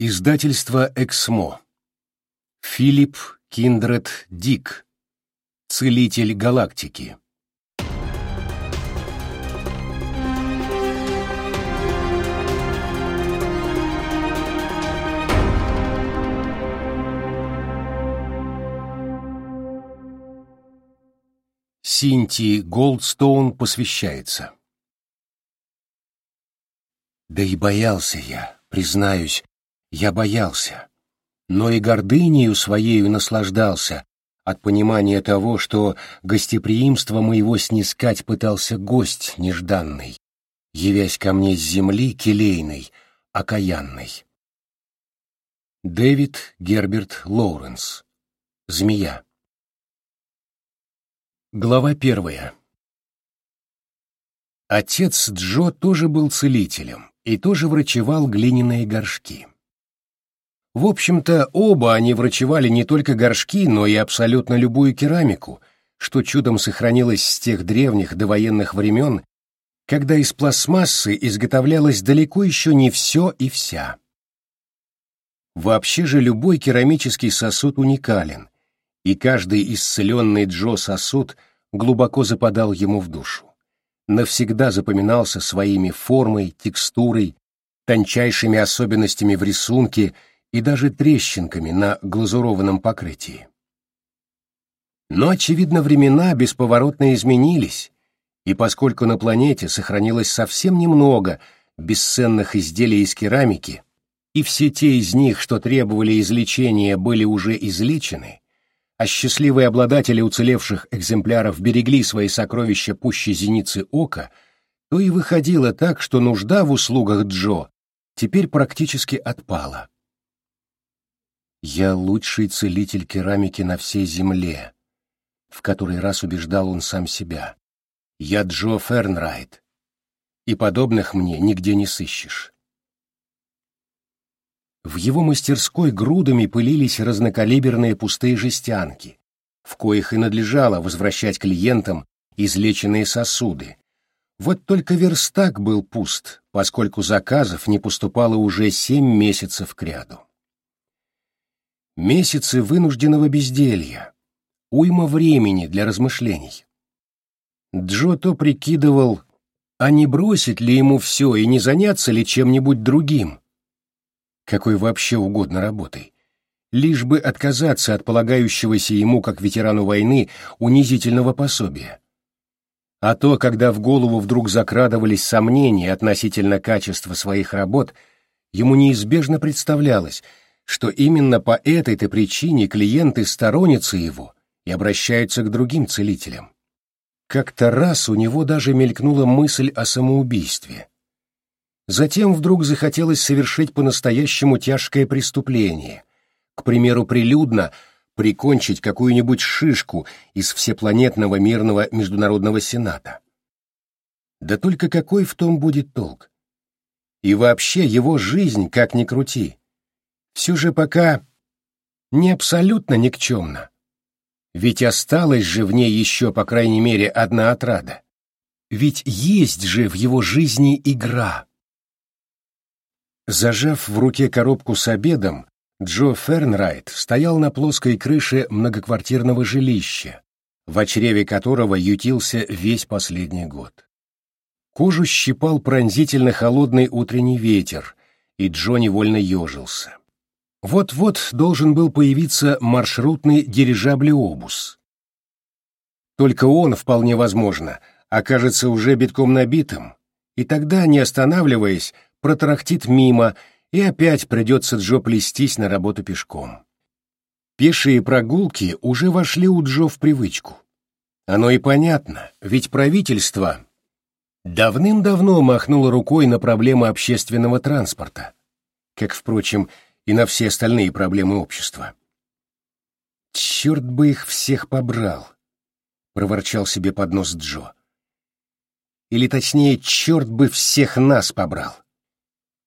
Издательство «Эксмо». Филипп Киндред Дик. Целитель галактики. Синти Голдстоун посвящается. Да и боялся я, признаюсь, я боялся, но и гордынею своею наслаждался от понимания того, что гостеприимство моего снискать пытался гость нежданный, явясь ко мне с земли келейной, окаянной. Дэвид Герберт Лоуренс. Змея. Глава первая. Отец Джо тоже был целителем и тоже врачевал глиняные горшки. В общем-то, оба они врачевали не только горшки, но и абсолютно любую керамику, что чудом сохранилось с тех древних довоенных времен, когда из пластмассы изготовлялось далеко еще не все и вся. Вообще же любой керамический сосуд уникален, и каждый исцеленный Джо сосуд глубоко западал ему в душу. Навсегда запоминался своими формой, текстурой, тончайшими особенностями в рисунке — и даже трещинками на глазурованном покрытии. Но, очевидно, времена бесповоротно изменились, и поскольку на планете сохранилось совсем немного бесценных изделий из керамики, и все те из них, что требовали излечения, были уже излечены, а счастливые обладатели уцелевших экземпляров берегли свои сокровища пуще зеницы ока, то и выходило так, что нужда в услугах Джо теперь практически отпала. «Я лучший целитель керамики на всей земле», — в который раз убеждал он сам себя. «Я Джо Фернрайт, и подобных мне нигде не сыщешь». В его мастерской грудами пылились разнокалиберные пустые жестянки, в коих и надлежало возвращать клиентам излеченные сосуды. Вот только верстак был пуст, поскольку заказов не поступало уже семь месяцев кряду. Месяцы вынужденного безделья, уйма времени для размышлений. Джо то прикидывал, а не бросить ли ему все и не заняться ли чем-нибудь другим, какой вообще угодно работой, лишь бы отказаться от полагающегося ему, как ветерану войны, унизительного пособия. А то, когда в голову вдруг закрадывались сомнения относительно качества своих работ, ему неизбежно представлялось — что именно по этой-то причине клиенты сторонятся его и обращаются к другим целителям. Как-то раз у него даже мелькнула мысль о самоубийстве. Затем вдруг захотелось совершить по-настоящему тяжкое преступление, к примеру, прилюдно прикончить какую-нибудь шишку из Всепланетного мирного международного сената. Да только какой в том будет толк? И вообще его жизнь, как ни крути, все же пока не абсолютно никчемно. Ведь осталась же в ней еще, по крайней мере, одна отрада. Ведь есть же в его жизни игра. Зажав в руке коробку с обедом, Джо Фернрайт стоял на плоской крыше многоквартирного жилища, в чреве которого ютился весь последний год. Кожу щипал пронзительно холодный утренний ветер, и Джо невольно ежился. Вот-вот должен был появиться маршрутный дирижаблеобус. Только он, вполне возможно, окажется уже битком набитым, и тогда, не останавливаясь, протарахтит мимо, и опять придется Джо плестись на работу пешком. Пешие прогулки уже вошли у Джо в привычку. Оно и понятно, ведь правительство давным-давно махнуло рукой на проблемы общественного транспорта, как, впрочем, и на все остальные проблемы общества. «Черт бы их всех побрал!» — проворчал себе под нос Джо. «Или точнее, черт бы всех нас побрал!»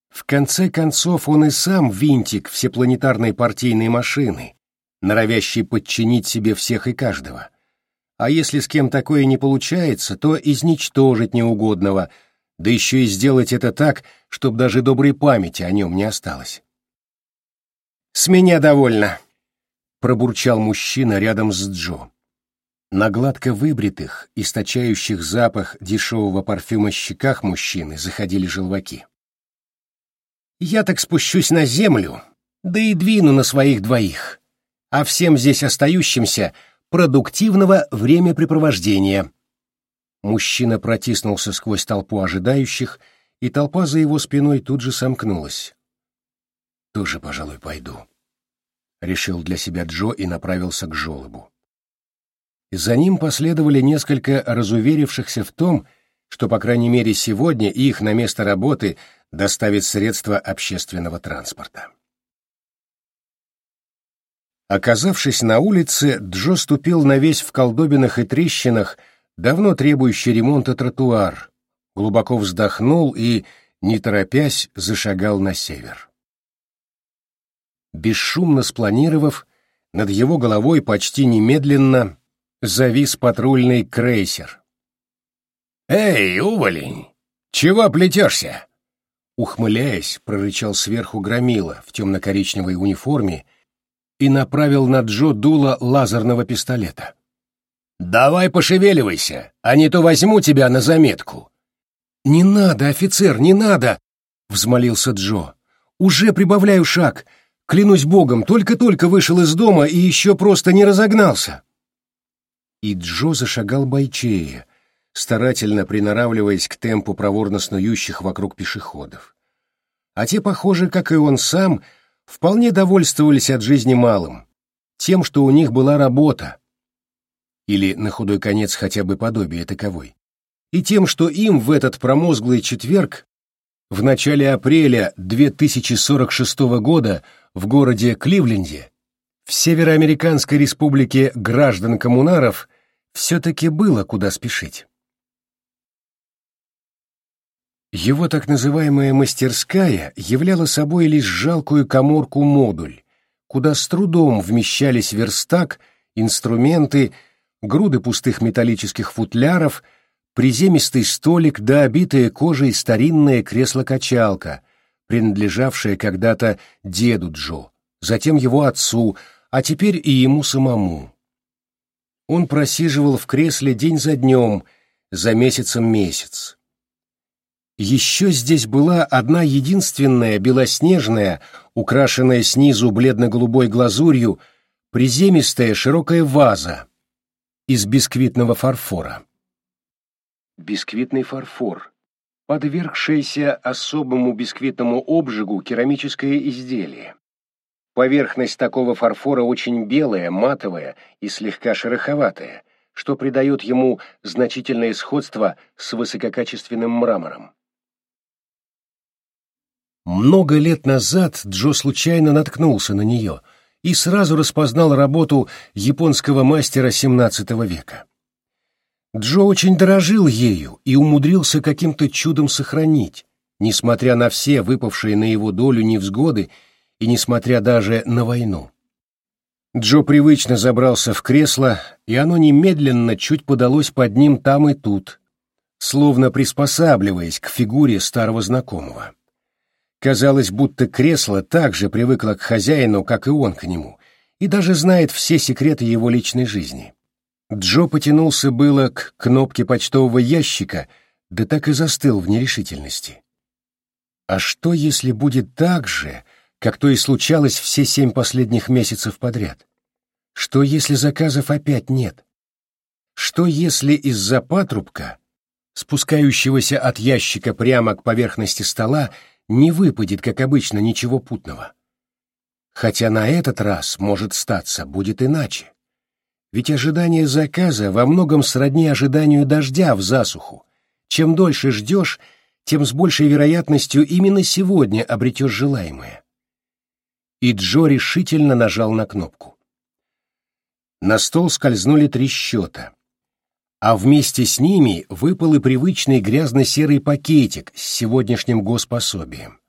В конце концов, он и сам винтик всепланетарной партийной машины, норовящий подчинить себе всех и каждого. А если с кем такое не получается, то изничтожить неугодного, да еще и сделать это так, чтобы даже доброй памяти о нем не осталось. «С меня довольно», — пробурчал мужчина рядом с Джо. На гладко выбритых, источающих запах дешевого парфюма щеках мужчины заходили желваки. «Я так спущусь на землю, да и двину на своих двоих, а всем здесь остающимся продуктивного времяпрепровождения». Мужчина протиснулся сквозь толпу ожидающих, и толпа за его спиной тут же сомкнулась. «Тоже, пожалуй, пойду», — решил для себя Джо и направился к жёлобу. За ним последовали несколько разуверившихся в том, что, по крайней мере, сегодня их на место работы доставит средства общественного транспорта. Оказавшись на улице, Джо ступил на весь в колдобинах и трещинах, давно требующий ремонта тротуар, глубоко вздохнул и, не торопясь, зашагал на север. Бесшумно спланировав, над его головой почти немедленно завис патрульный крейсер. «Эй, уволень! Чего плетешься?» Ухмыляясь, прорычал сверху громила в темно-коричневой униформе и направил на Джо дуло лазерного пистолета. «Давай пошевеливайся, а не то возьму тебя на заметку». «Не надо, офицер, не надо!» — взмолился Джо. «Уже прибавляю шаг. Клянусь богом, только-только вышел из дома и еще просто не разогнался» и Джо зашагал бойчее, старательно приноравливаясь к темпу проворно снующих вокруг пешеходов. А те, похоже, как и он сам, вполне довольствовались от жизни малым, тем, что у них была работа, или, на худой конец, хотя бы подобие таковой, и тем, что им в этот промозглый четверг в начале апреля 2046 года в городе Кливленде в Североамериканской республике граждан-коммунаров все-таки было куда спешить. Его так называемая мастерская являла собой лишь жалкую коморку-модуль, куда с трудом вмещались верстак, инструменты, груды пустых металлических футляров, приземистый столик да обитая кожей старинное кресло-качалка, принадлежавшее когда-то деду Джо, затем его отцу, а теперь и ему самому. Он просиживал в кресле день за днем, за месяцем месяц. Еще здесь была одна единственная белоснежная, украшенная снизу бледно-голубой глазурью, приземистая широкая ваза из бисквитного фарфора. Бисквитный фарфор — подвергшееся особому бисквитному обжигу керамическое изделие. Поверхность такого фарфора очень белая, матовая и слегка шероховатая, что придает ему значительное сходство с высококачественным мрамором. Много лет назад Джо случайно наткнулся на нее и сразу распознал работу японского мастера XVII века. Джо очень дорожил ею и умудрился каким-то чудом сохранить, несмотря на все выпавшие на его долю невзгоды и несмотря даже на войну. Джо привычно забрался в кресло, и оно немедленно чуть подалось под ним там и тут, словно приспосабливаясь к фигуре старого знакомого. Казалось, будто кресло так же привыкло к хозяину, как и он к нему, и даже знает все секреты его личной жизни. Джо потянулся было к кнопке почтового ящика, да так и застыл в нерешительности. А что, если будет так же, как то и случалось все семь последних месяцев подряд? Что, если заказов опять нет? Что, если из-за патрубка, спускающегося от ящика прямо к поверхности стола, не выпадет, как обычно, ничего путного? Хотя на этот раз, может статься, будет иначе. Ведь ожидание заказа во многом сродни ожиданию дождя в засуху. Чем дольше ждешь, тем с большей вероятностью именно сегодня обретешь желаемое и Джо решительно нажал на кнопку. На стол скользнули три счета, а вместе с ними выпал и привычный грязно-серый пакетик с сегодняшним госпособием.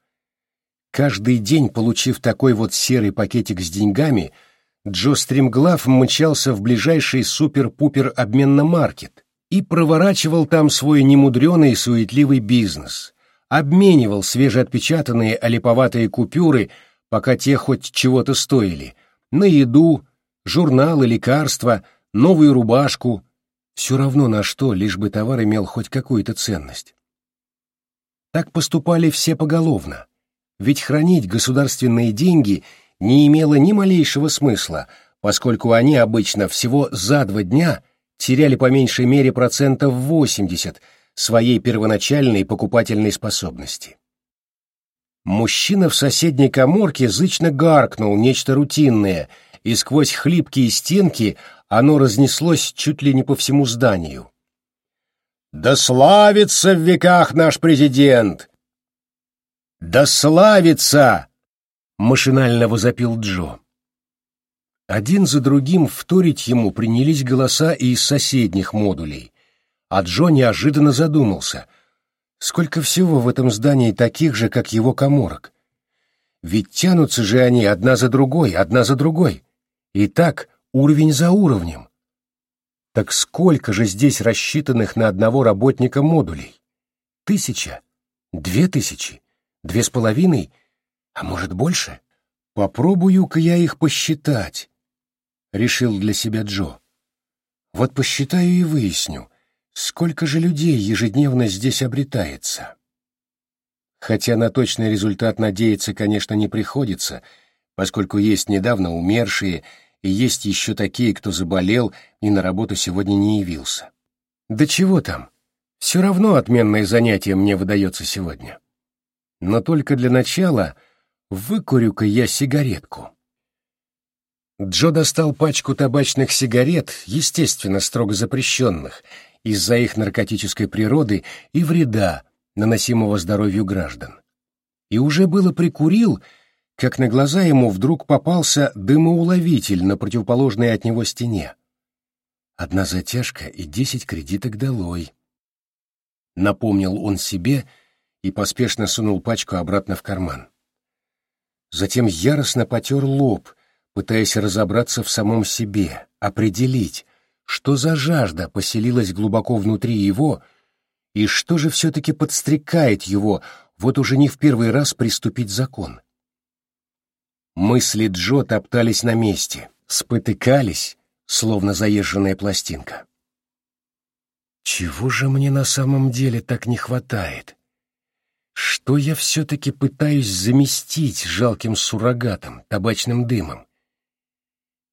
Каждый день, получив такой вот серый пакетик с деньгами, Джо стремглав мчался в ближайший супер-пупер обменно-маркет и проворачивал там свой немудреный суетливый бизнес, обменивал свежеотпечатанные олиповатые купюры пока те хоть чего-то стоили, на еду, журналы, лекарства, новую рубашку, все равно на что, лишь бы товар имел хоть какую-то ценность. Так поступали все поголовно, ведь хранить государственные деньги не имело ни малейшего смысла, поскольку они обычно всего за два дня теряли по меньшей мере процентов 80 своей первоначальной покупательной способности. Мужчина в соседней коморке зычно гаркнул нечто рутинное, и сквозь хлипкие стенки оно разнеслось чуть ли не по всему зданию. «Да славится в веках наш президент!» «Да славится!» — машинально возопил Джо. Один за другим вторить ему принялись голоса и из соседних модулей, а Джо неожиданно задумался, сколько всего в этом здании таких же, как его коморок. Ведь тянутся же они одна за другой, одна за другой. И так уровень за уровнем. Так сколько же здесь рассчитанных на одного работника модулей? Тысяча? Две тысячи? Две с половиной? А может больше? Попробую-ка я их посчитать. — решил для себя Джо. «Вот посчитаю и выясню, сколько же людей ежедневно здесь обретается». Хотя на точный результат надеяться, конечно, не приходится, поскольку есть недавно умершие и есть еще такие, кто заболел и на работу сегодня не явился. Да чего там, все равно отменное занятие мне выдается сегодня. Но только для начала выкурю-ка я сигаретку. Джо достал пачку табачных сигарет, естественно, строго запрещенных, из-за их наркотической природы и вреда, наносимого здоровью граждан. И уже было прикурил, как на глаза ему вдруг попался дымоуловитель на противоположной от него стене. Одна затяжка и десять кредиток долой. Напомнил он себе и поспешно сунул пачку обратно в карман. Затем яростно потер лоб — пытаясь разобраться в самом себе, определить, что за жажда поселилась глубоко внутри его и что же все-таки подстрекает его вот уже не в первый раз приступить закон. Мысли Джо топтались на месте, спотыкались, словно заезженная пластинка. Чего же мне на самом деле так не хватает? Что я все-таки пытаюсь заместить жалким суррогатом, табачным дымом?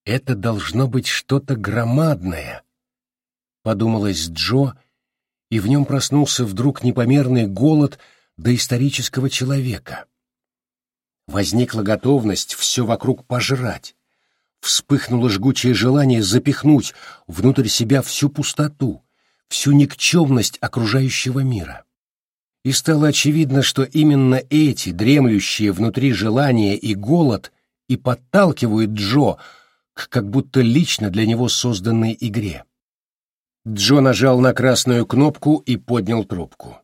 Это должно быть что-то громадное, подумалось Джо, и в нем проснулся вдруг непомерный голод доисторического человека. Возникла готовность все вокруг пожрать. Вспыхнуло жгучее желание запихнуть внутрь себя всю пустоту, всю никчемность окружающего мира. И стало очевидно, что именно эти дремлющие внутри желания и голод и подталкивают Джо к как будто лично для него созданной игре. Джо нажал на красную кнопку и поднял трубку.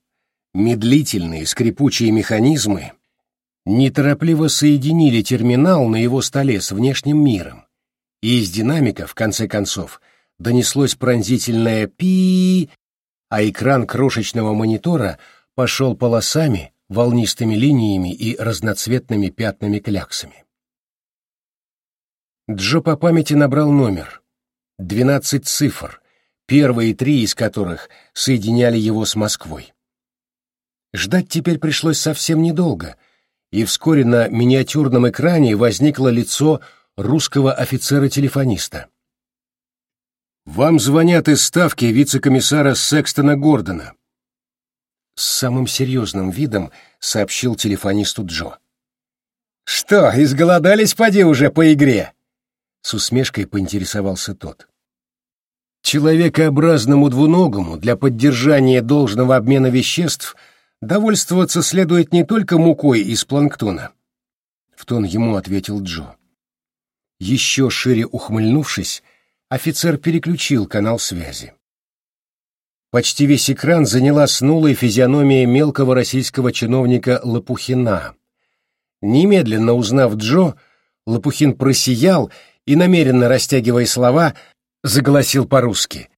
Медлительные скрипучие механизмы неторопливо соединили терминал на его столе с внешним миром, и из динамика, в конце концов, донеслось пронзительное пи, а экран крошечного монитора пошел полосами, волнистыми линиями и разноцветными пятнами-кляксами. Джо по памяти набрал номер. Двенадцать цифр, первые три из которых соединяли его с Москвой. Ждать теперь пришлось совсем недолго, и вскоре на миниатюрном экране возникло лицо русского офицера-телефониста. «Вам звонят из ставки вице-комиссара Секстона Гордона», с самым серьезным видом сообщил телефонисту Джо. «Что, изголодались, поди уже по игре?» С усмешкой поинтересовался тот. Человекообразному двуногому для поддержания должного обмена веществ довольствоваться следует не только мукой из планктона. В тон ему ответил Джо. Еще шире ухмыльнувшись, офицер переключил канал связи. Почти весь экран заняла снулая физиономия мелкого российского чиновника Лопухина. Немедленно узнав Джо, Лопухин просиял и, намеренно растягивая слова, заголосил по-русски.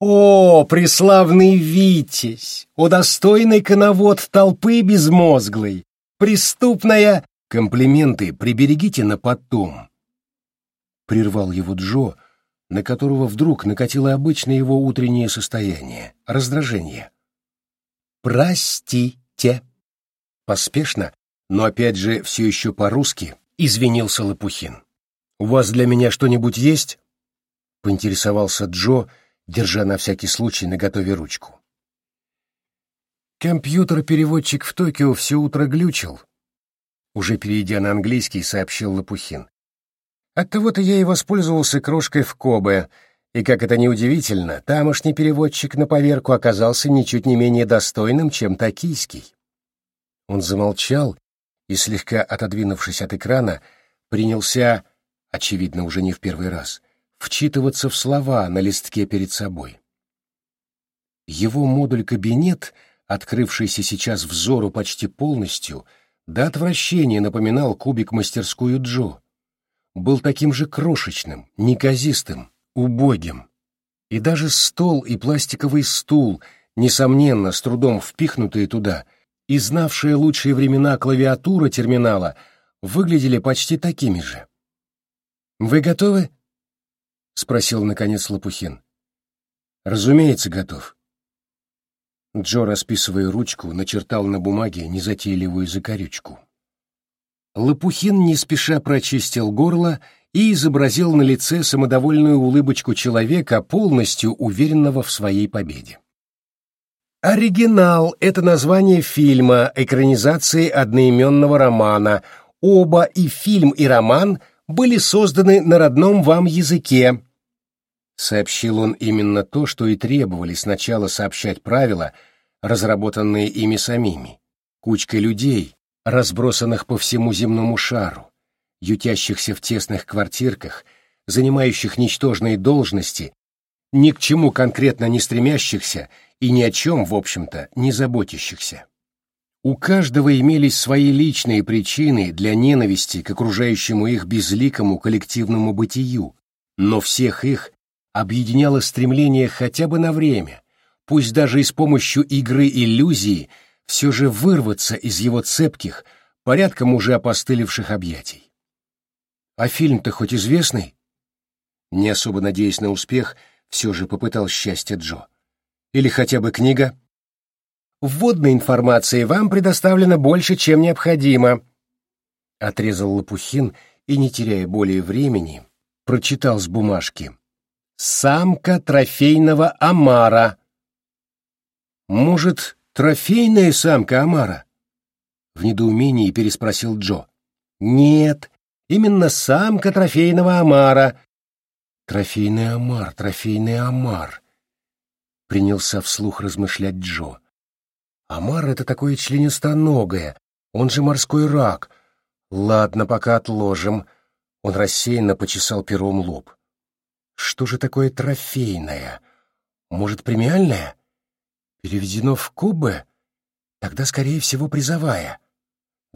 «О, преславный Витязь! О, достойный коновод толпы безмозглой! Преступная...» Комплименты приберегите на потом. Прервал его Джо, на которого вдруг накатило обычное его утреннее состояние — раздражение. «Простите!» Поспешно, но опять же все еще по-русски, извинился Лопухин. «У вас для меня что-нибудь есть?» — поинтересовался Джо, держа на всякий случай наготове ручку. Компьютер-переводчик в Токио все утро глючил. Уже перейдя на английский, сообщил Лопухин. Оттого-то я и воспользовался крошкой в Кобе, и, как это неудивительно, тамошний переводчик на поверку оказался ничуть не менее достойным, чем токийский. Он замолчал и, слегка отодвинувшись от экрана, принялся, очевидно, уже не в первый раз, вчитываться в слова на листке перед собой. Его модуль-кабинет — открывшийся сейчас взору почти полностью, до отвращения напоминал кубик-мастерскую Джо. Был таким же крошечным, неказистым, убогим. И даже стол и пластиковый стул, несомненно, с трудом впихнутые туда, и знавшие лучшие времена клавиатура терминала, выглядели почти такими же. «Вы готовы?» — спросил, наконец, Лопухин. «Разумеется, готов», Джо, расписывая ручку, начертал на бумаге незатейливую закорючку. Лопухин не спеша прочистил горло и изобразил на лице самодовольную улыбочку человека, полностью уверенного в своей победе. Оригинал — это название фильма, экранизации одноименного романа. Оба и фильм, и роман были созданы на родном вам языке, Сообщил он именно то, что и требовали сначала сообщать правила, разработанные ими самими, кучкой людей, разбросанных по всему земному шару, ютящихся в тесных квартирках, занимающих ничтожные должности, ни к чему конкретно не стремящихся и ни о чем, в общем-то, не заботящихся. У каждого имелись свои личные причины для ненависти к окружающему их безликому коллективному бытию, но всех их объединяло стремление хотя бы на время, пусть даже и с помощью игры иллюзии, все же вырваться из его цепких, порядком уже опостылевших объятий. А фильм-то хоть известный? Не особо надеясь на успех, все же попытал счастье Джо. Или хотя бы книга? Вводной информации вам предоставлено больше, чем необходимо, отрезал Лопухин и, не теряя более времени, прочитал с бумажки. Самка трофейного омара. Может, трофейная самка омара? В недоумении переспросил Джо. Нет, именно самка трофейного омара. Трофейный омар, трофейный омар. Принялся вслух размышлять Джо. Омар — это такое членистоногое, он же морской рак. Ладно, пока отложим. Он рассеянно почесал пером лоб. Что же такое трофейное? Может, премиальное? Переведено в кубы? Тогда, скорее всего, призовая.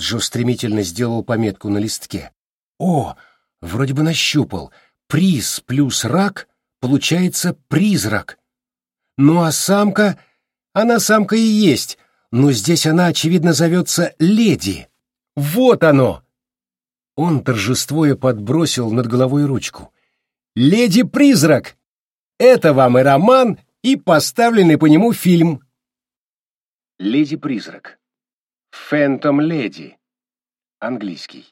Джо стремительно сделал пометку на листке. О, вроде бы нащупал. Приз плюс рак получается призрак. Ну а самка... Она самка и есть, но здесь она, очевидно, зовется леди. Вот оно! Он торжествуя подбросил над головой ручку. «Леди-призрак». Это вам и роман, и поставленный по нему фильм. «Леди-призрак». «Фэнтом Леди». Английский.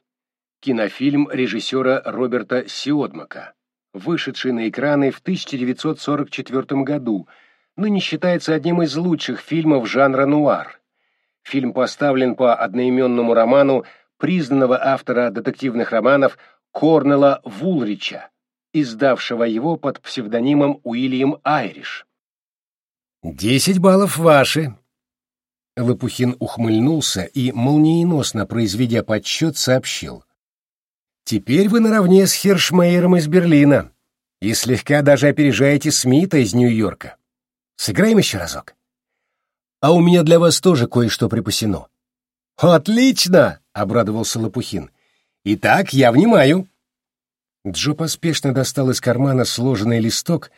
Кинофильм режиссера Роберта Сиодмака, вышедший на экраны в 1944 году, ныне считается одним из лучших фильмов жанра нуар. Фильм поставлен по одноименному роману признанного автора детективных романов Корнела Вулрича издавшего его под псевдонимом Уильям Айриш. «Десять баллов ваши!» Лопухин ухмыльнулся и, молниеносно произведя подсчет, сообщил. «Теперь вы наравне с Хершмейером из Берлина и слегка даже опережаете Смита из Нью-Йорка. Сыграем еще разок. А у меня для вас тоже кое-что припасено». «Отлично!» — обрадовался Лопухин. «Итак, я внимаю». Джо поспешно достал из кармана сложенный листок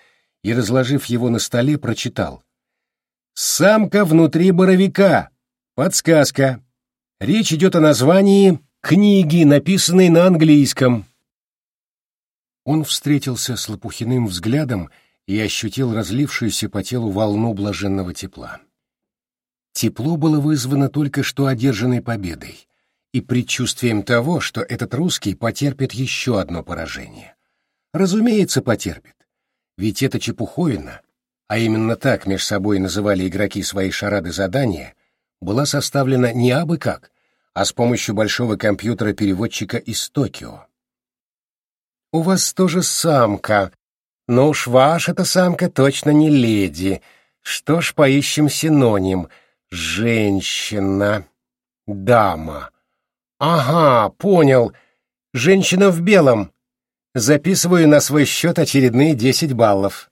и, разложив его на столе, прочитал. «Самка внутри боровика. Подсказка. Речь идет о названии книги, написанные на английском. Он встретился с Лопухиным взглядом и ощутил разлившуюся по телу волну блаженного тепла. Тепло было вызвано только что одержанной победой и предчувствием того, что этот русский потерпит еще одно поражение. Разумеется, потерпит. Ведь это чепуховина, а именно так меж собой называли игроки свои шарады задания, была составлена не абы как, а с помощью большого компьютера-переводчика из Токио. «У вас тоже самка, но уж ваша-то самка точно не леди. Что ж, поищем синоним. Женщина. Дама. Ага, понял. Женщина в белом. Записываю на свой счет очередные десять баллов».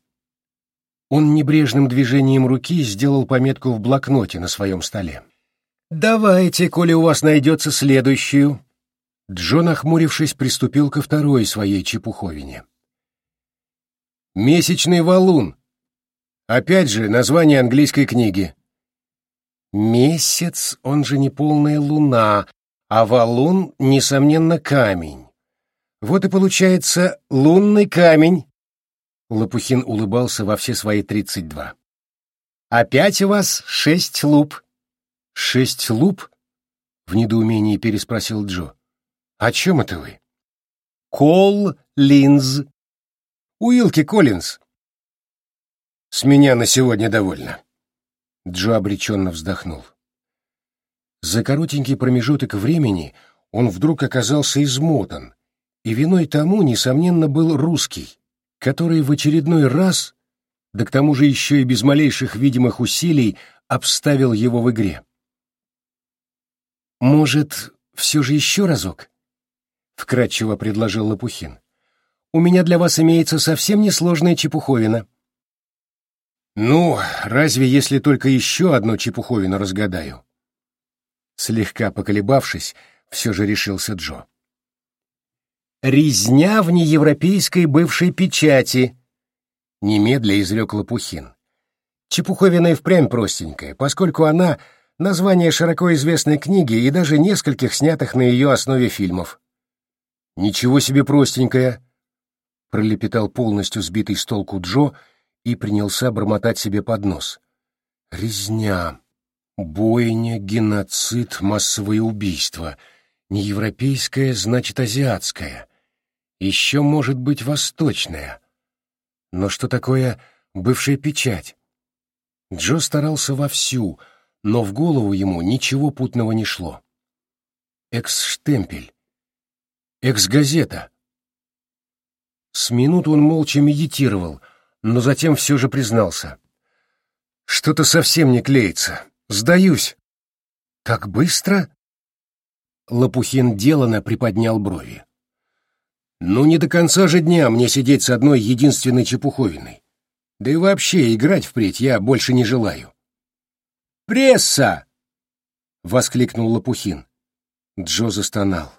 Он небрежным движением руки сделал пометку в блокноте на своем столе. «Давайте, коли у вас найдется следующую». Джон, охмурившись, приступил ко второй своей чепуховине. «Месячный валун». Опять же, название английской книги. Месяц, он же не полная луна, а валун, несомненно, камень. Вот и получается лунный камень. Лопухин улыбался во все свои тридцать два. «Опять у вас шесть луп». «Шесть луп?» — в недоумении переспросил Джо. «О чем это вы?» «Кол Линз». «Уилки Коллинз». «С меня на сегодня довольно». Джо обреченно вздохнул. За коротенький промежуток времени он вдруг оказался измотан, и виной тому, несомненно, был русский, который в очередной раз, да к тому же еще и без малейших видимых усилий, обставил его в игре. «Может, все же еще разок?» — вкратчиво предложил Лопухин. «У меня для вас имеется совсем несложная чепуховина». «Ну, разве если только еще одну чепуховину разгадаю?» Слегка поколебавшись, все же решился Джо. «Резня в неевропейской бывшей печати», — немедля изрек Лопухин. Чепуховина и впрямь простенькая, поскольку она — название широко известной книги и даже нескольких снятых на ее основе фильмов. «Ничего себе простенькая!» — пролепетал полностью сбитый с толку Джо и принялся бормотать себе под нос. «Резня, бойня, геноцид, массовые убийства — не европейская, значит азиатская. Еще может быть восточная. Но что такое бывшая печать? Джо старался вовсю, но в голову ему ничего путного не шло. Экс-штемпель. Экс-газета. С минуту он молча медитировал, но затем все же признался. «Что-то совсем не клеится. Сдаюсь». «Так быстро?» Лопухин делано приподнял брови. «Ну, не до конца же дня мне сидеть с одной единственной чепуховиной. Да и вообще играть впредь я больше не желаю». «Пресса!» — воскликнул Лопухин. Джо застонал.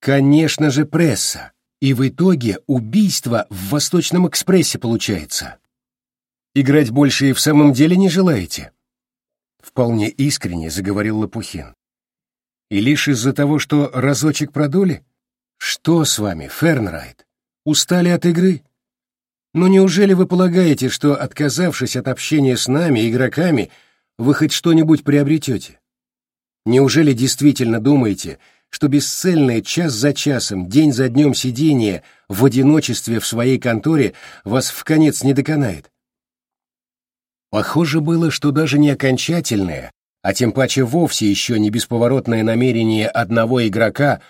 «Конечно же пресса! И в итоге убийство в Восточном экспрессе получается. Играть больше и в самом деле не желаете?» Вполне искренне заговорил Лопухин. И лишь из-за того, что разочек продули? Что с вами, Фернрайт? Устали от игры? Но неужели вы полагаете, что, отказавшись от общения с нами, игроками, вы хоть что-нибудь приобретете? Неужели действительно думаете, что бесцельное час за часом, день за днем сидение в одиночестве в своей конторе вас в конец не доконает? Похоже было, что даже не окончательное, а тем паче вовсе еще не бесповоротное намерение одного игрока,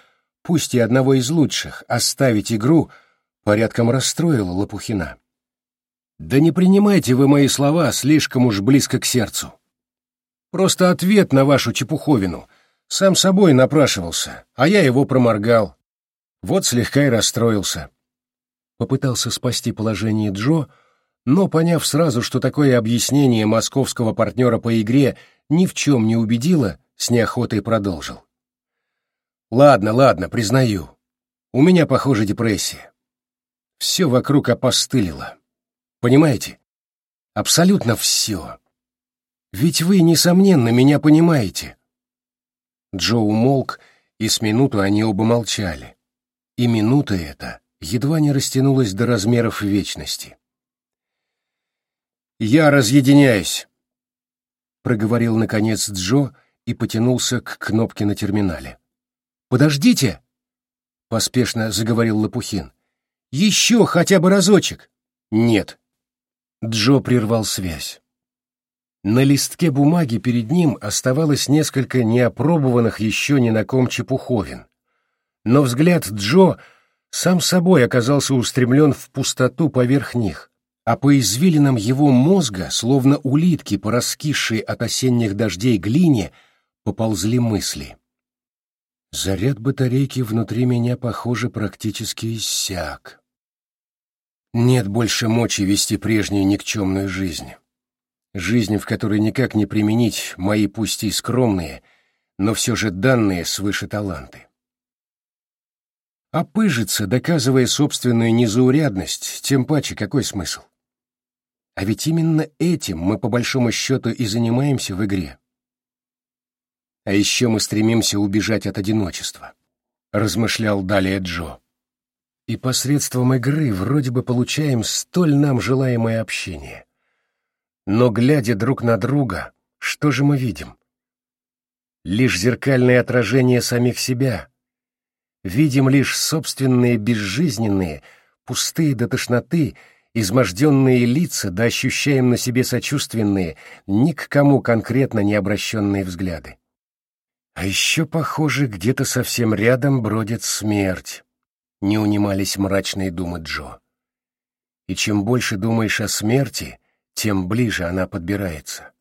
пусть и одного из лучших, оставить игру, порядком расстроило Лопухина. Да не принимайте вы мои слова слишком уж близко к сердцу. Просто ответ на вашу чепуховину сам собой напрашивался, а я его проморгал. Вот слегка и расстроился. Попытался спасти положение Джо, но, поняв сразу, что такое объяснение московского партнера по игре ни в чем не убедило, с неохотой продолжил. «Ладно, ладно, признаю. У меня, похоже, депрессия. Все вокруг опостылило. Понимаете? Абсолютно все. Ведь вы, несомненно, меня понимаете». Джо умолк и с минуту они оба молчали. И минута эта едва не растянулась до размеров вечности. «Я разъединяюсь», — проговорил наконец Джо и потянулся к кнопке на терминале. «Подождите!» — поспешно заговорил Лопухин. «Еще хотя бы разочек!» «Нет». Джо прервал связь. На листке бумаги перед ним оставалось несколько неопробованных еще ни на ком чепуховин. Но взгляд Джо сам собой оказался устремлен в пустоту поверх них, а по извилинам его мозга, словно улитки, по раскисшей от осенних дождей глине, поползли мысли. Заряд батарейки внутри меня, похоже, практически иссяк. Нет больше мочи вести прежнюю никчемную жизнь. Жизнь, в которой никак не применить мои пусть и скромные, но все же данные свыше таланты. А пыжиться, доказывая собственную незаурядность, тем паче какой смысл? А ведь именно этим мы по большому счету и занимаемся в игре. А еще мы стремимся убежать от одиночества, размышлял далее Джо. И посредством игры вроде бы получаем столь нам желаемое общение. Но, глядя друг на друга, что же мы видим? Лишь зеркальное отражение самих себя — видим лишь собственные безжизненные, пустые до тошноты, изможденные лица, да ощущаем на себе сочувственные, ни к кому конкретно не обращенные взгляды. А еще, похоже, где-то совсем рядом бродит смерть. Не унимались мрачные думы Джо. И чем больше думаешь о смерти, тем ближе она подбирается.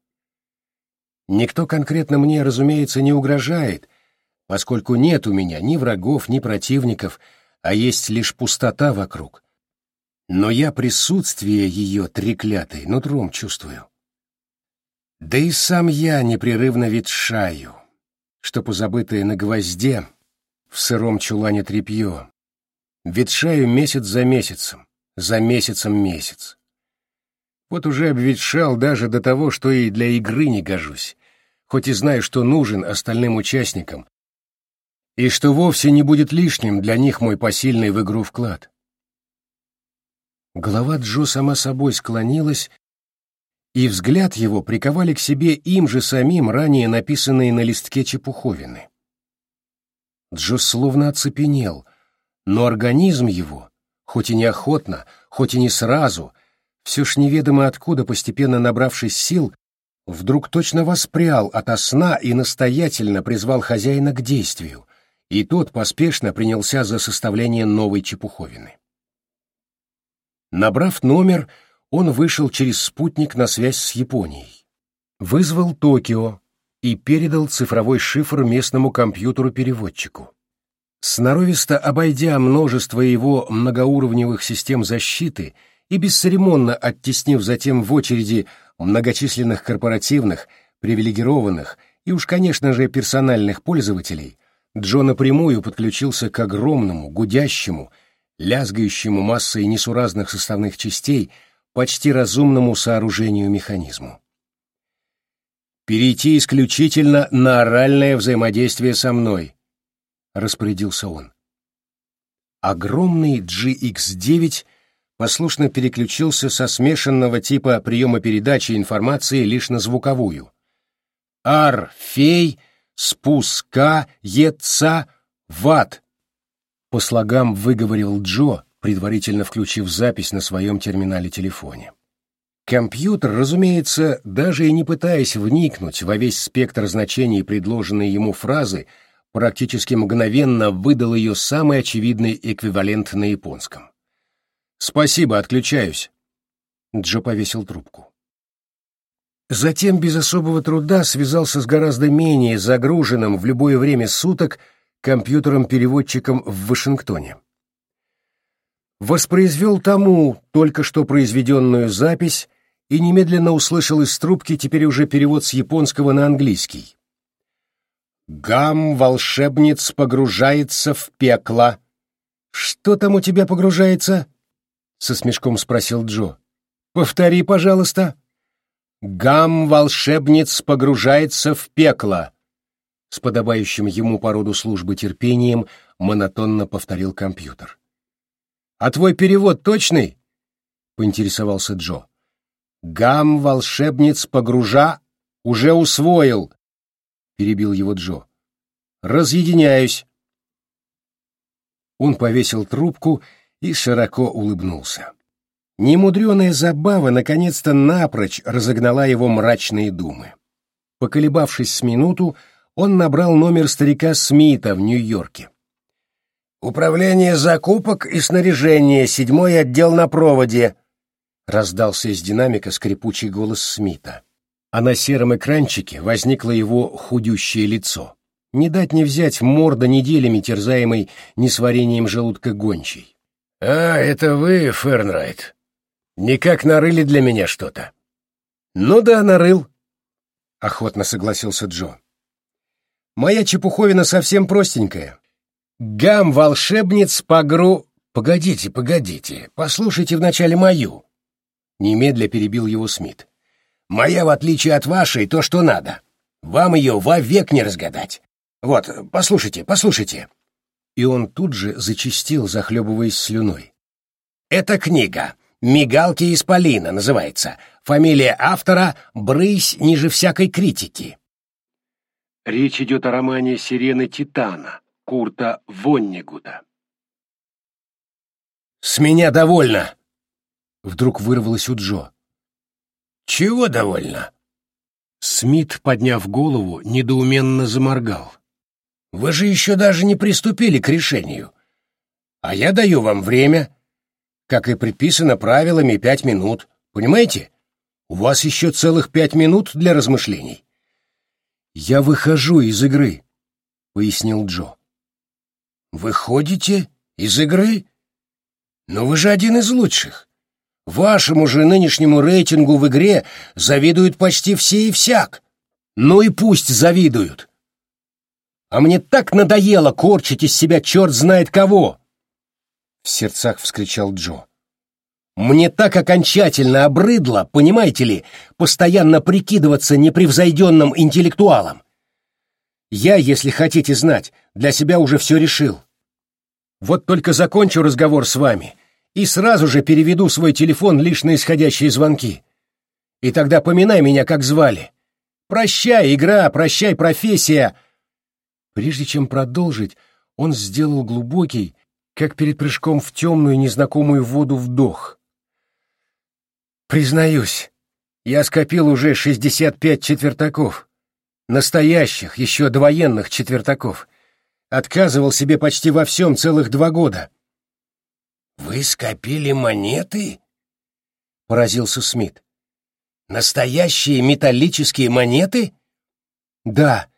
Никто конкретно мне, разумеется, не угрожает, поскольку нет у меня ни врагов, ни противников, а есть лишь пустота вокруг. Но я присутствие ее треклятой нутром чувствую. Да и сам я непрерывно ветшаю, что позабытое на гвозде в сыром чулане тряпье. Ветшаю месяц за месяцем, за месяцем месяц. Вот уже обветшал даже до того, что и для игры не гожусь, хоть и знаю, что нужен остальным участникам, и что вовсе не будет лишним для них мой посильный в игру вклад. Голова Джо сама собой склонилась, и взгляд его приковали к себе им же самим ранее написанные на листке чепуховины. Джо словно оцепенел, но организм его, хоть и неохотно, хоть и не сразу, все ж неведомо откуда постепенно набравшись сил, вдруг точно воспрял ото сна и настоятельно призвал хозяина к действию, и тот поспешно принялся за составление новой чепуховины. Набрав номер, он вышел через спутник на связь с Японией. Вызвал Токио и передал цифровой шифр местному компьютеру-переводчику. Сноровисто обойдя множество его многоуровневых систем защиты и бесцеремонно оттеснив затем в очереди многочисленных корпоративных, привилегированных и уж, конечно же, персональных пользователей, Джо напрямую подключился к огромному, гудящему, лязгающему массой несуразных составных частей, почти разумному сооружению механизму. «Перейти исключительно на оральное взаимодействие со мной», — распорядился он. Огромный GX-9 послушно переключился со смешанного типа приема передачи информации лишь на звуковую. «Ар-фей» спускается в ад. По слогам выговорил Джо, предварительно включив запись на своем терминале-телефоне. Компьютер, разумеется, даже и не пытаясь вникнуть во весь спектр значений предложенной ему фразы, практически мгновенно выдал ее самый очевидный эквивалент на японском. «Спасибо, отключаюсь». Джо повесил трубку. Затем без особого труда связался с гораздо менее загруженным в любое время суток компьютером-переводчиком в Вашингтоне. Воспроизвел тому только что произведенную запись и немедленно услышал из трубки теперь уже перевод с японского на английский. «Гам, волшебниц, погружается в пекло». «Что там у тебя погружается?» — со смешком спросил Джо. «Повтори, пожалуйста». Гам волшебниц погружается в пекло, с подобающим ему по роду службы терпением монотонно повторил компьютер. «А твой перевод точный?» — поинтересовался Джо. «Гам, волшебниц, погружа, уже усвоил!» — перебил его Джо. «Разъединяюсь!» Он повесил трубку и широко улыбнулся. Немудреная забава наконец-то напрочь разогнала его мрачные думы. Поколебавшись с минуту, он набрал номер старика Смита в Нью-Йорке. «Управление закупок и снаряжения, седьмой отдел на проводе», — раздался из динамика скрипучий голос Смита. А на сером экранчике возникло его худющее лицо. Не дать не взять морда неделями терзаемой несварением желудка гончей. «А, это вы, Фернрайт. Никак нарыли для меня что-то». «Ну да, нарыл», — охотно согласился Джо. «Моя чепуховина совсем простенькая. Гам волшебниц по гру...» «Погодите, погодите, послушайте вначале мою», Немедля перебил его Смит. «Моя, в отличие от вашей, то, что надо. Вам ее вовек не разгадать. Вот, послушайте, послушайте». И он тут же зачистил, захлебываясь слюной. «Эта книга «Мигалки из Полина» называется. Фамилия автора «Брысь ниже всякой критики». Речь идет о романе «Сирены Титана» Курта Воннегуда. «С меня довольно!» Вдруг вырвалось у Джо. «Чего довольно?» Смит, подняв голову, недоуменно заморгал. «Вы же еще даже не приступили к решению. А я даю вам время, как и предписано правилами, пять минут. Понимаете? У вас еще целых пять минут для размышлений». «Я выхожу из игры», — пояснил Джо. «Выходите из игры? Но вы же один из лучших. Вашему же нынешнему рейтингу в игре завидуют почти все и всяк. Ну и пусть завидуют. А мне так надоело корчить из себя черт знает кого!» В сердцах вскричал Джо. «Мне так окончательно обрыдло, понимаете ли, постоянно прикидываться непревзойденным интеллектуалом. Я, если хотите знать, для себя уже все решил. Вот только закончу разговор с вами» и сразу же переведу свой телефон лишь на исходящие звонки. И тогда поминай меня, как звали. Прощай, игра, прощай, профессия. Прежде чем продолжить, он сделал глубокий, как перед прыжком в темную незнакомую воду вдох. Признаюсь, я скопил уже шестьдесят пять четвертаков. Настоящих, еще довоенных четвертаков. Отказывал себе почти во всем целых два года. «Вы скопили монеты?» — поразился Смит. «Настоящие металлические монеты?» «Да.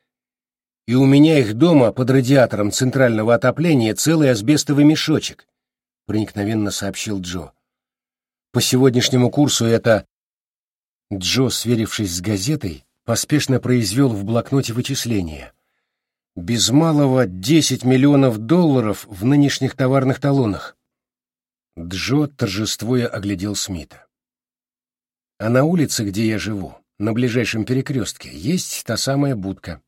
И у меня их дома под радиатором центрального отопления целый асбестовый мешочек», — проникновенно сообщил Джо. «По сегодняшнему курсу это...» Джо, сверившись с газетой, поспешно произвел в блокноте вычисления. Без малого десять миллионов долларов в нынешних товарных талонах. Джо, торжествуя, оглядел Смита. «А на улице, где я живу, на ближайшем перекрестке, есть та самая будка».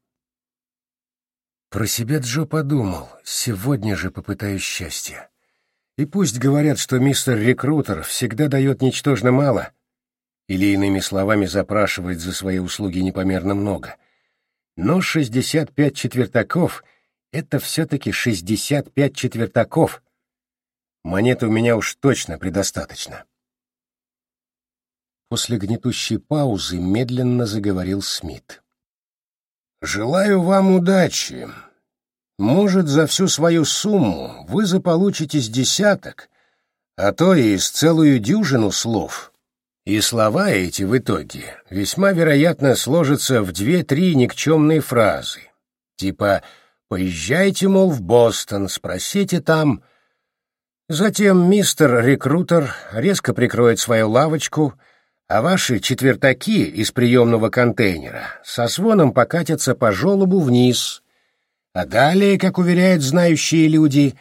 Про себя Джо подумал, сегодня же попытаюсь счастья. И пусть говорят, что мистер Рекрутер всегда дает ничтожно мало, или, иными словами, запрашивает за свои услуги непомерно много. Но шестьдесят пять четвертаков — это все-таки шестьдесят пять четвертаков — Монеты у меня уж точно предостаточно. После гнетущей паузы медленно заговорил Смит. «Желаю вам удачи. Может, за всю свою сумму вы заполучите с десяток, а то и с целую дюжину слов. И слова эти в итоге весьма вероятно сложатся в две-три никчемные фразы. Типа «Поезжайте, мол, в Бостон, спросите там...» Затем мистер-рекрутер резко прикроет свою лавочку, а ваши четвертаки из приемного контейнера со звоном покатятся по желобу вниз. А далее, как уверяют знающие люди,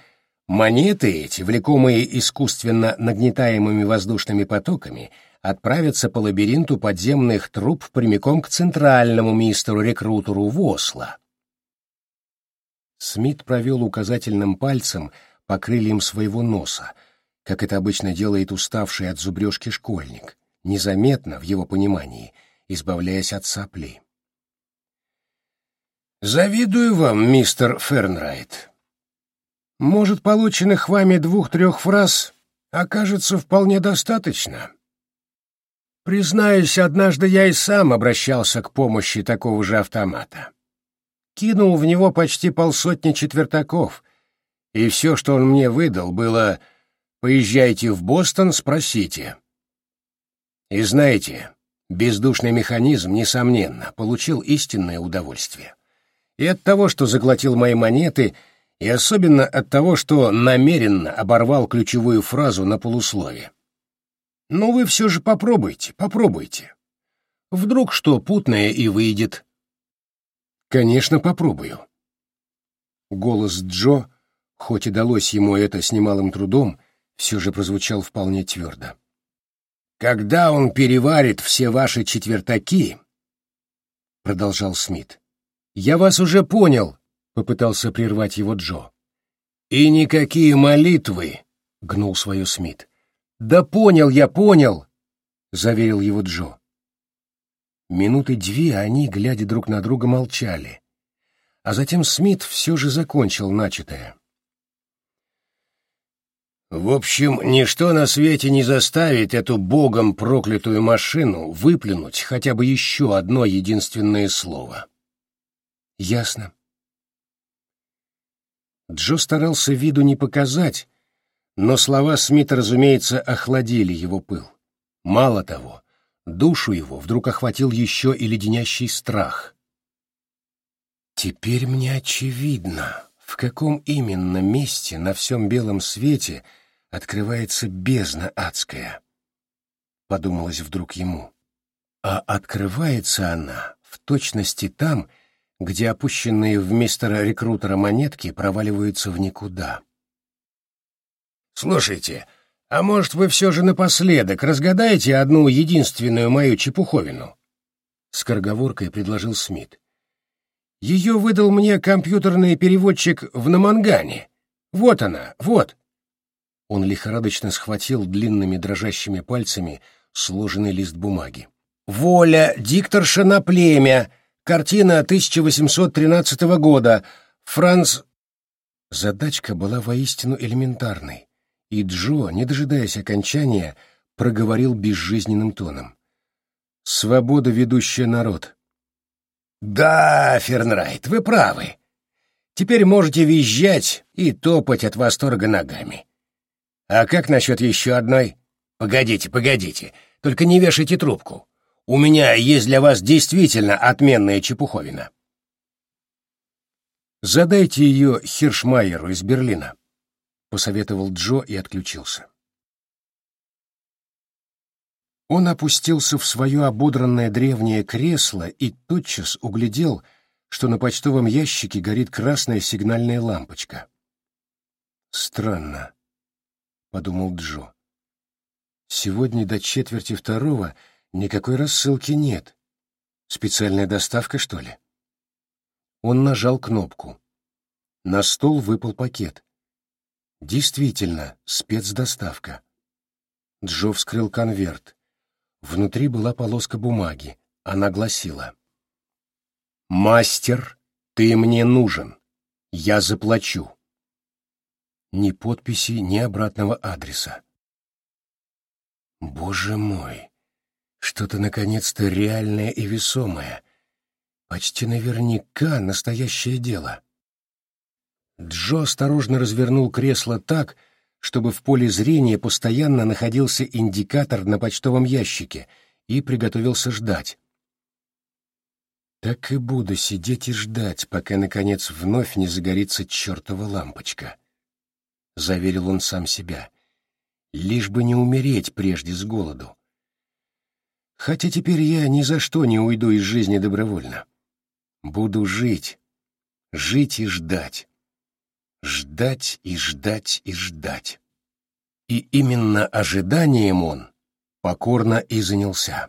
монеты эти, влекомые искусственно нагнетаемыми воздушными потоками, отправятся по лабиринту подземных труб прямиком к центральному мистеру-рекрутеру в Осло. Смит провел указательным пальцем по крыльям своего носа, как это обычно делает уставший от зубрежки школьник, незаметно, в его понимании, избавляясь от сопли. «Завидую вам, мистер Фернрайт. Может, полученных вами двух-трех фраз окажется вполне достаточно?» Признаюсь, однажды я и сам обращался к помощи такого же автомата. Кинул в него почти полсотни четвертаков, и все, что он мне выдал, было «Поезжайте в Бостон, спросите». И знаете, бездушный механизм, несомненно, получил истинное удовольствие. И от того, что заглотил мои монеты, и особенно от того, что намеренно оборвал ключевую фразу на полуслове. Но вы все же попробуйте, попробуйте. Вдруг что путное и выйдет. Конечно, попробую. Голос Джо, хоть и далось ему это с немалым трудом, все же прозвучал вполне твердо. «Когда он переварит все ваши четвертаки...» — продолжал Смит. «Я вас уже понял», — попытался прервать его Джо. «И никакие молитвы», — гнул свое Смит, «Да понял я, понял!» — заверил его Джо. Минуты две они, глядя друг на друга, молчали. А затем Смит все же закончил начатое. В общем, ничто на свете не заставит эту богом проклятую машину выплюнуть хотя бы еще одно единственное слово. Ясно. Джо старался виду не показать, но слова Смита, разумеется, охладили его пыл. Мало того, душу его вдруг охватил еще и леденящий страх. «Теперь мне очевидно, в каком именно месте на всем белом свете открывается бездна адская», — подумалось вдруг ему. «А открывается она в точности там, где опущенные в мистера рекрутера монетки проваливаются в никуда». Слушайте, а может, вы все же напоследок разгадаете одну единственную мою чепуховину? Скороговоркой предложил Смит. Ее выдал мне компьютерный переводчик в Намангане. Вот она, вот. Он лихорадочно схватил длинными дрожащими пальцами сложенный лист бумаги. «Воля, дикторша на племя. Картина 1813 года. Франц...» Задачка была воистину элементарной и Джо, не дожидаясь окончания, проговорил безжизненным тоном. «Свобода, ведущая народ». «Да, Фернрайт, вы правы. Теперь можете визжать и топать от восторга ногами. А как насчет еще одной? Погодите, погодите, только не вешайте трубку. У меня есть для вас действительно отменная чепуховина». «Задайте ее Хиршмайеру из Берлина», — посоветовал Джо и отключился. Он опустился в свое ободранное древнее кресло и тотчас углядел, что на почтовом ящике горит красная сигнальная лампочка. «Странно», — подумал Джо. «Сегодня до четверти второго никакой рассылки нет. Специальная доставка, что ли?» Он нажал кнопку. На стол выпал пакет. Действительно, спецдоставка. Джо вскрыл конверт. Внутри была полоска бумаги. Она гласила. «Мастер, ты мне нужен. Я заплачу». Ни подписи, ни обратного адреса. Боже мой! Что-то наконец-то реальное и весомое. Почти наверняка настоящее дело. Джо осторожно развернул кресло так, чтобы в поле зрения постоянно находился индикатор на почтовом ящике, и приготовился ждать. «Так и буду сидеть и ждать, пока, наконец, вновь не загорится чертова лампочка», — заверил он сам себя, — «лишь бы не умереть прежде с голоду. Хотя теперь я ни за что не уйду из жизни добровольно. Буду жить, жить и ждать» ждать и ждать и ждать. И именно ожиданием он покорно и занялся.